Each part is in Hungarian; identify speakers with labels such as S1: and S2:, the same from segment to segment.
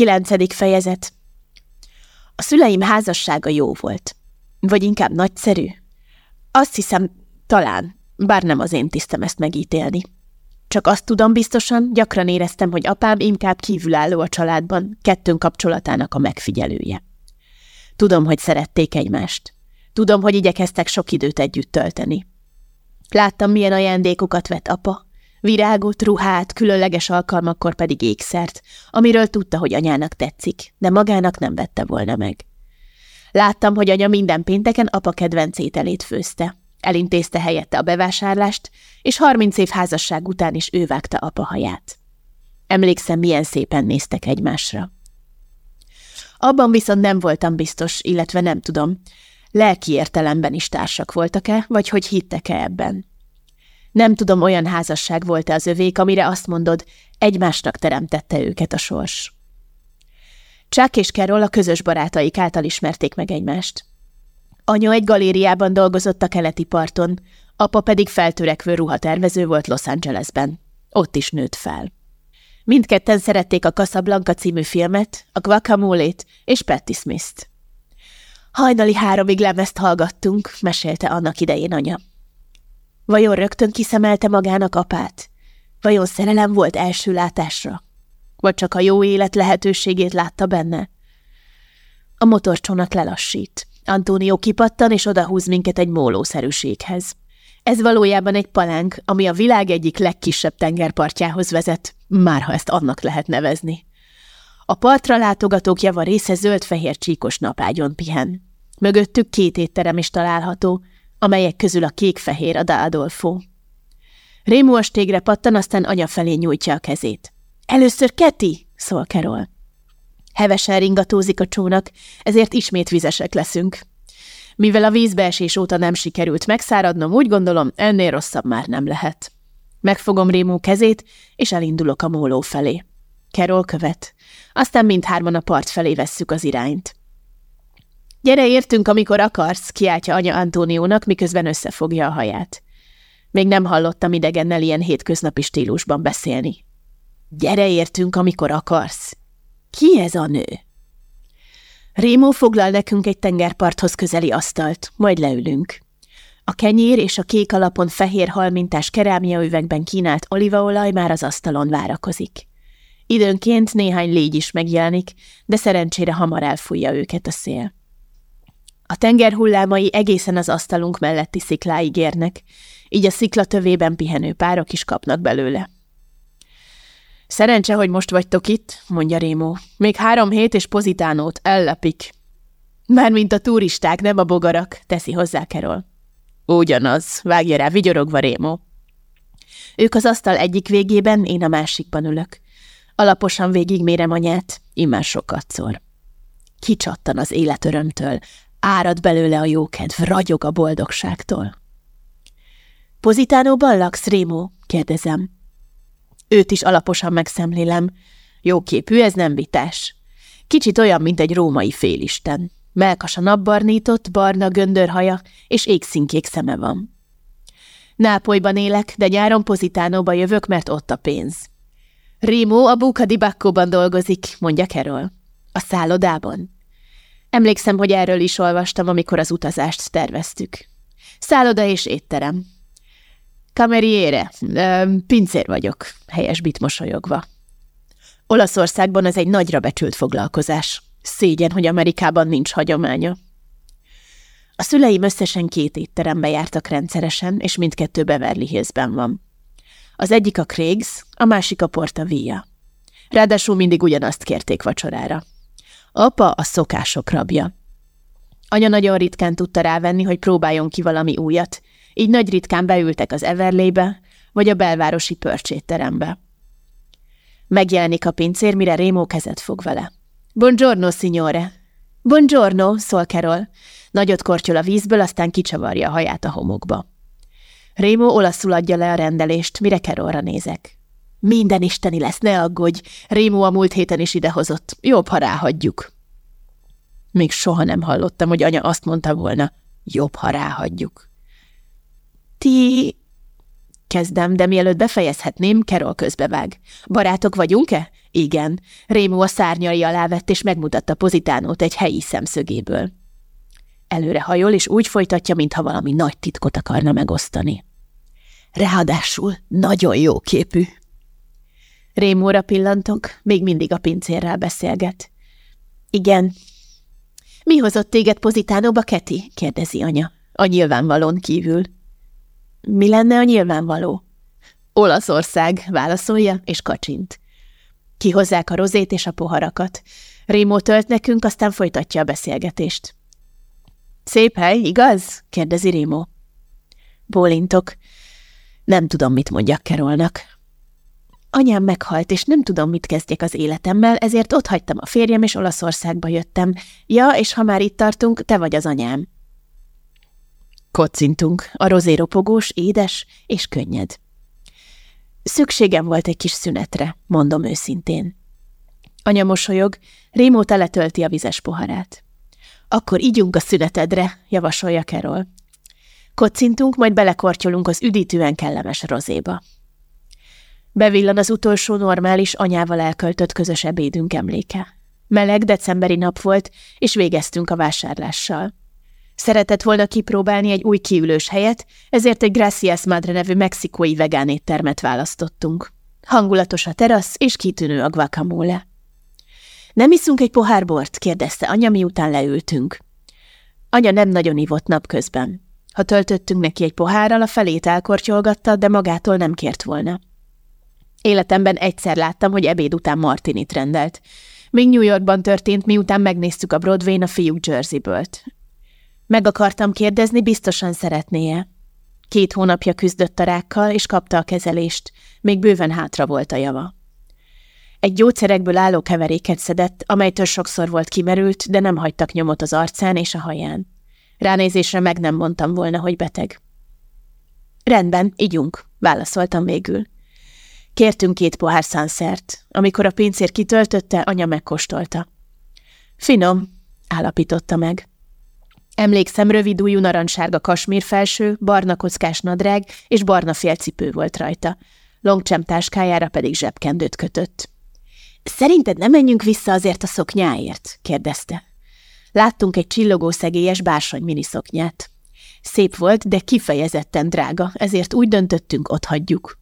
S1: Kilencedik fejezet. A szüleim házassága jó volt. Vagy inkább nagyszerű. Azt hiszem, talán, bár nem az én tisztem ezt megítélni. Csak azt tudom biztosan, gyakran éreztem, hogy apám inkább kívülálló a családban, kettőnk kapcsolatának a megfigyelője. Tudom, hogy szerették egymást. Tudom, hogy igyekeztek sok időt együtt tölteni. Láttam, milyen ajándékokat vett apa, Virágot, ruhát, különleges alkalmakkor pedig ékszert, amiről tudta, hogy anyának tetszik, de magának nem vette volna meg. Láttam, hogy anya minden pénteken apa kedvenc ételét főzte. Elintézte helyette a bevásárlást, és harminc év házasság után is ő vágta apa haját. Emlékszem, milyen szépen néztek egymásra. Abban viszont nem voltam biztos, illetve nem tudom, lelki értelemben is társak voltak-e, vagy hogy hittek-e ebben. Nem tudom, olyan házasság volt-e az övék, amire azt mondod, egymásnak teremtette őket a sors. Chuck és Carol a közös barátaik által ismerték meg egymást. Anya egy galériában dolgozott a keleti parton, apa pedig feltörekvő ruhatervező volt Los Angelesben. Ott is nőtt fel. Mindketten szerették a Casablanca című filmet, a guacamole és Patti Smith-t. Hajnali háromig lemezt hallgattunk, mesélte annak idején anya. Vajon rögtön kiszemelte magának apát? Vajon szerelem volt első látásra? Vagy csak a jó élet lehetőségét látta benne? A motorcsónak lelassít. Antónió kipattan és odahúz minket egy mólószerűséghez. Ez valójában egy palánk, ami a világ egyik legkisebb tengerpartjához vezet, már ha ezt annak lehet nevezni. A partra látogatók java része zöld-fehér csíkos napágyon pihen. Mögöttük két étterem is található, amelyek közül a kék-fehér a Adolfo. Rémú a stégre pattan, aztán anya felé nyújtja a kezét. Először Keti, szól Carol. Hevesen ringatózik a csónak, ezért ismét vizesek leszünk. Mivel a vízbeesés óta nem sikerült megszáradnom, úgy gondolom, ennél rosszabb már nem lehet. Megfogom Rémú kezét, és elindulok a móló felé. Carol követ. Aztán mindhárman a part felé vesszük az irányt. Gyere, értünk, amikor akarsz, kiáltja anya Antóniónak, miközben összefogja a haját. Még nem hallottam idegennel ilyen hétköznapi stílusban beszélni. Gyere, értünk, amikor akarsz. Ki ez a nő? Rémó foglal nekünk egy tengerparthoz közeli asztalt, majd leülünk. A kenyér és a kék alapon fehér halmintás kerámia üvegben kínált olívaolaj már az asztalon várakozik. Időnként néhány légy is megjelenik, de szerencsére hamar elfújja őket a szél. A tenger hullámai egészen az asztalunk melletti szikláig érnek, így a szikla tövében pihenő párok is kapnak belőle. Szerencse, hogy most vagytok itt, mondja Rémó. Még három hét és pozitánót ellepik. Mármint a turisták, nem a bogarak, teszi hozzá Kerol. Ugyanaz, vágja rá vigyorogva Rémó. Ők az asztal egyik végében, én a másikban ülök. Alaposan végigmérem anyát, immár sokatszor. Kicsattan az élet örömtől, Árad belőle a jókedv, ragyog a boldogságtól. Pozitánóban laksz, Rémó? kérdezem. Őt is alaposan megszemlélem. Jóképű, ez nem vitás. Kicsit olyan, mint egy római félisten. Melkasa napbarnított, barna göndörhaja és égszínkék szeme van. Nápolyban élek, de nyáron Pozitánóba jövök, mert ott a pénz. Rémó a Buca di Baccóban dolgozik, mondja Carol. A szállodában. Emlékszem, hogy erről is olvastam, amikor az utazást terveztük. Szálloda és étterem. Kameriére, pincér vagyok, helyesbit mosolyogva. Olaszországban ez egy nagyra becsült foglalkozás. Szégyen, hogy Amerikában nincs hagyománya. A szüleim összesen két étterembe jártak rendszeresen, és mindkettő Beverly Hillsben van. Az egyik a Craig's, a másik a Porta Villa. Ráadásul mindig ugyanazt kérték vacsorára. Apa a szokások rabja. Anya nagyon ritkán tudta rávenni, hogy próbáljon ki valami újat, így nagy ritkán beültek az Everlébe, vagy a belvárosi pörcsétterembe. Megjelenik a pincér, mire Rémó kezet fog vele. Buongiorno, signore! Buongiorno, szól Carol. Nagyot kortyol a vízből, aztán kicsavarja a haját a homokba. Rémó olaszul adja le a rendelést, mire Carolra nézek. Minden isteni lesz, ne aggódj. Rémó a múlt héten is idehozott. Jobb, ha ráhagyjuk. Még soha nem hallottam, hogy anya azt mondta volna, jobb, ha ráhagyjuk. Ti... Kezdem, de mielőtt befejezhetném, Kerol közbevág. Barátok vagyunk-e? Igen, Rémó a szárnyai alá vett, és megmutatta Pozitánót egy helyi szemszögéből. Előre hajol, és úgy folytatja, mintha valami nagy titkot akarna megosztani. Ráadásul nagyon jó képű. Rémóra pillantok, még mindig a pincérrel beszélget. Igen. Mi hozott téged Pozitánóba, Keti? kérdezi anya. A nyilvánvalón kívül. Mi lenne a nyilvánvaló? Olaszország, válaszolja, és kacsint. Kihozzák a rozét és a poharakat. Rémó tölt nekünk, aztán folytatja a beszélgetést. Szép hely, igaz? kérdezi Rémó. Bólintok. Nem tudom, mit mondjak Kerolnak. Anyám meghalt, és nem tudom, mit kezdjek az életemmel, ezért ott hagytam a férjem, és Olaszországba jöttem. Ja, és ha már itt tartunk, te vagy az anyám. Kocintunk, a rozé ropogós, édes és könnyed. Szükségem volt egy kis szünetre, mondom őszintén. Anya mosolyog, Rémó teletölti a vizes poharát. Akkor ígyunk a szünetedre, javasolja Kerol. Kocintunk, majd belekortyolunk az üdítően kellemes rozéba. Bevillan az utolsó normális anyával elköltött közös ebédünk emléke. Meleg decemberi nap volt, és végeztünk a vásárlással. Szeretett volna kipróbálni egy új kiülős helyet, ezért egy Gracias Madre nevű mexikói vegán éttermet választottunk. Hangulatos a terasz, és kitűnő a guacamole. Nem iszunk egy pohár bort? kérdezte anya, miután leültünk. Anya nem nagyon ivott napközben. Ha töltöttünk neki egy pohárral, a felét elkortyolgatta, de magától nem kért volna. Életemben egyszer láttam, hogy ebéd után Martinit rendelt. Még New Yorkban történt, miután megnéztük a Broadway-n a fiúk Jersey-ből. Meg akartam kérdezni, biztosan szeretnie. Két hónapja küzdött a rákkal, és kapta a kezelést. Még bőven hátra volt a java. Egy gyógyszerekből álló keveréket szedett, amelytől sokszor volt kimerült, de nem hagytak nyomot az arcán és a haján. Ránézésre meg nem mondtam volna, hogy beteg. Rendben, ígyunk, válaszoltam végül. Kértünk két pohár szánszert. Amikor a pincér kitöltötte, anya megkóstolta. Finom, állapította meg. Emlékszem, rövid ujjú narancssárga kasmír felső, barna kockás nadrág és barna félcipő volt rajta. Longcsem táskájára pedig zsebkendőt kötött. Szerinted nem menjünk vissza azért a szoknyáért? kérdezte. Láttunk egy csillogó szegélyes bársony miniszoknyát. Szép volt, de kifejezetten drága, ezért úgy döntöttünk, ott hagyjuk.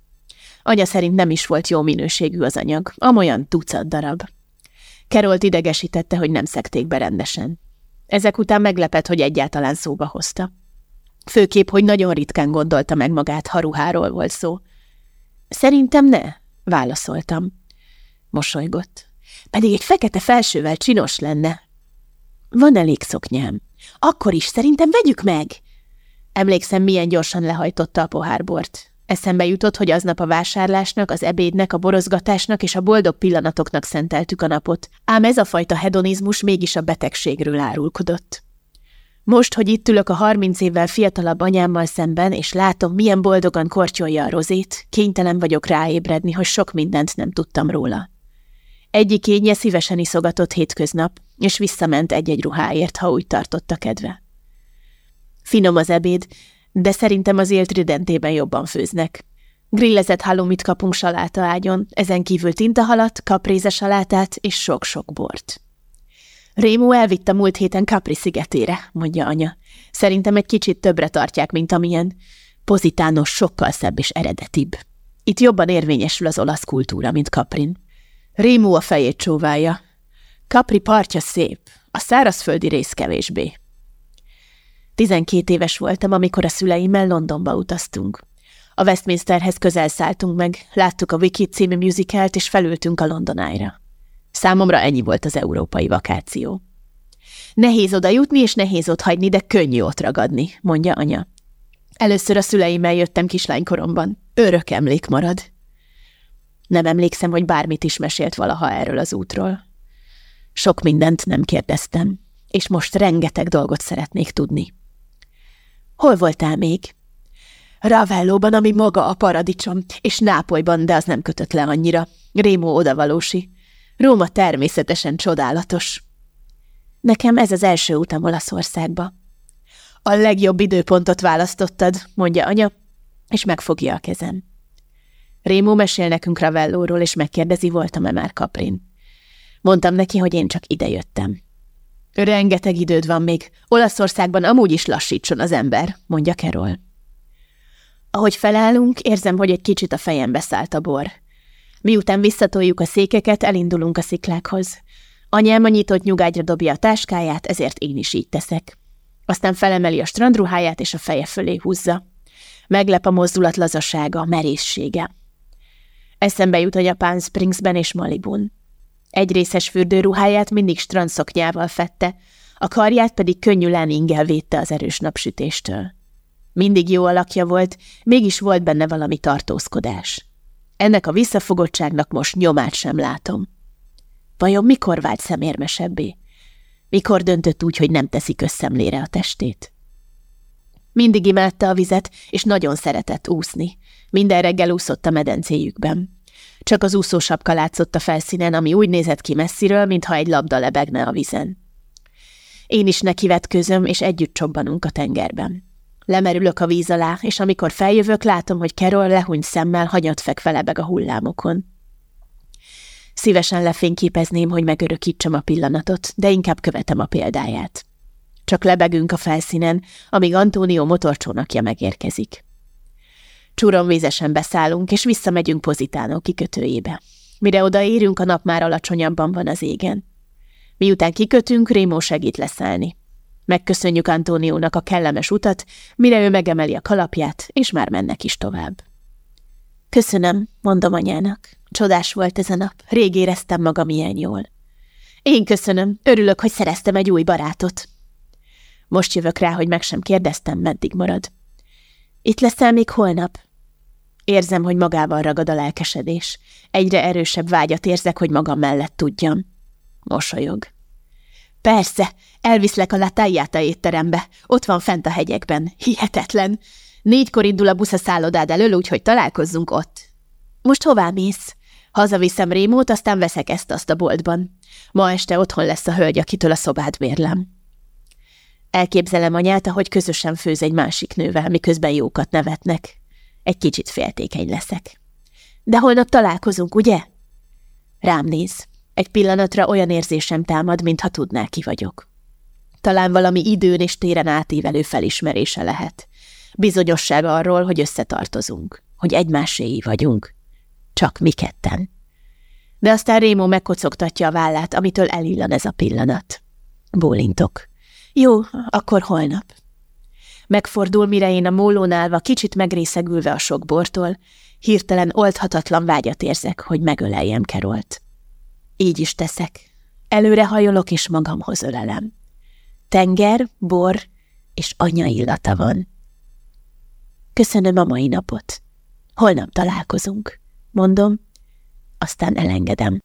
S1: Anya szerint nem is volt jó minőségű az anyag, amolyan tucat darab. Kerolt idegesítette, hogy nem szekték be rendesen. Ezek után meglepett, hogy egyáltalán szóba hozta. Főképp, hogy nagyon ritkán gondolta meg magát, ha ruháról volt szó. Szerintem ne, válaszoltam. Mosolygott. Pedig egy fekete felsővel csinos lenne. Van elég szoknyám. Akkor is szerintem vegyük meg. Emlékszem, milyen gyorsan lehajtotta a pohárbort. Eszembe jutott, hogy aznap a vásárlásnak, az ebédnek, a borozgatásnak és a boldog pillanatoknak szenteltük a napot, ám ez a fajta hedonizmus mégis a betegségről árulkodott. Most, hogy itt ülök a harminc évvel fiatalabb anyámmal szemben, és látom, milyen boldogan kortyolja a rozét, kénytelen vagyok ráébredni, hogy sok mindent nem tudtam róla. Egyik énje szívesen iszogatott hétköznap, és visszament egy-egy ruháért, ha úgy tartotta kedve. Finom az ebéd, de szerintem az élt ridentében jobban főznek. Grillezett halumit kapunk saláta ágyon, ezen kívül tintahalat, kapréze salátát és sok-sok bort. Rémó elvitte múlt héten Capri szigetére, mondja anya. Szerintem egy kicsit többre tartják, mint amilyen. Pozitános sokkal szebb és eredetibb. Itt jobban érvényesül az olasz kultúra, mint Caprin. Rémó a fejét csóválja. Capri partja szép, a szárazföldi rész kevésbé. Tizenkét éves voltam, amikor a szüleimmel Londonba utaztunk. A Westminsterhez közel szálltunk meg, láttuk a Wicked című musicalt, és felültünk a Londonájra. Számomra ennyi volt az európai vakáció. Nehéz oda jutni, és nehéz ott hagyni, de könnyű ott ragadni, mondja anya. Először a szüleimmel jöttem kislánykoromban. Örök emlék marad. Nem emlékszem, hogy bármit is mesélt valaha erről az útról. Sok mindent nem kérdeztem, és most rengeteg dolgot szeretnék tudni. Hol voltál még? Ravellóban, ami maga a paradicsom, és Nápolyban, de az nem kötött le annyira. Rémó odavalósi. Róma természetesen csodálatos. Nekem ez az első utam Olaszországba. A legjobb időpontot választottad, mondja anya, és megfogja a kezem. Rémó mesél nekünk Ravellóról, és megkérdezi, voltam-e már Kaprin. Mondtam neki, hogy én csak idejöttem. Rengeteg időd van még. Olaszországban amúgy is lassítson az ember, mondja Kerol. Ahogy felállunk, érzem, hogy egy kicsit a fejembe szállt a bor. Miután visszatoljuk a székeket, elindulunk a sziklákhoz. Anyám a nyitott nyugágyra dobja a táskáját, ezért én is így teszek. Aztán felemeli a strandruháját, és a feje fölé húzza. Meglep a mozdulat lazasága, merészsége. Eszembe jut a Japán Springsben és Malibun. Egy részes fürdőruháját mindig strandszoknyával fette, a karját pedig könnyű ingel védte az erős napsütéstől. Mindig jó alakja volt, mégis volt benne valami tartózkodás. Ennek a visszafogottságnak most nyomát sem látom. Vajon mikor vált szemérmesebbé? Mikor döntött úgy, hogy nem teszi közszemlére a testét? Mindig imádta a vizet, és nagyon szeretett úszni. Minden reggel úszott a medencéjükben. Csak az úszósapka látszott a felszínen, ami úgy nézett ki messziről, mintha egy labda lebegne a vizen. Én is nekivetközöm, és együtt csobbanunk a tengerben. Lemerülök a víz alá, és amikor feljövök, látom, hogy Carol lehúny szemmel hanyat fekve lebeg a hullámokon. Szívesen lefényképezném, hogy megörökítsem a pillanatot, de inkább követem a példáját. Csak lebegünk a felszínen, amíg Antónió motorcsónakja megérkezik. Vízesen beszállunk, és visszamegyünk Pozitánó kikötőjébe. Mire odaérünk, a nap már alacsonyabban van az égen. Miután kikötünk, Rémó segít leszállni. Megköszönjük Antóniónak a kellemes utat, mire ő megemeli a kalapját, és már mennek is tovább. Köszönöm, mondom anyának. Csodás volt ez a nap, rég éreztem magam ilyen jól. Én köszönöm, örülök, hogy szereztem egy új barátot. Most jövök rá, hogy meg sem kérdeztem, meddig marad. Itt leszel még holnap? Érzem, hogy magával ragad a lelkesedés. Egyre erősebb vágyat érzek, hogy magam mellett tudjam. Mosolyog. Persze, elviszlek a Latájjáta étterembe. Ott van fent a hegyekben. Hihetetlen. Négykor indul a busz a szállodád elől, úgyhogy találkozzunk ott. Most hová mész? Hazaviszem Rémót, aztán veszek ezt-azt a boltban. Ma este otthon lesz a hölgy, akitől a szobát bérlem. Elképzelem anyát, ahogy közösen főz egy másik nővel, miközben jókat nevetnek. Egy kicsit féltékeny leszek. De holnap találkozunk, ugye? Rám néz. Egy pillanatra olyan érzésem támad, mintha tudná, ki vagyok. Talán valami időn és téren átívelő felismerése lehet. Bizonyosság arról, hogy összetartozunk, hogy egymáséi vagyunk. Csak mi ketten. De aztán Rémó megkocogtatja a vállát, amitől elillan ez a pillanat. Bólintok. Jó, akkor holnap. Megfordul, mire én a mólón állva, kicsit megrészegülve a sok bortól, hirtelen oldhatatlan vágyat érzek, hogy megöleljem Kerolt. Így is teszek. Előre hajolok, és magamhoz ölelem. Tenger, bor és anya illata van. Köszönöm a mai napot. Holnap találkozunk, mondom, aztán elengedem.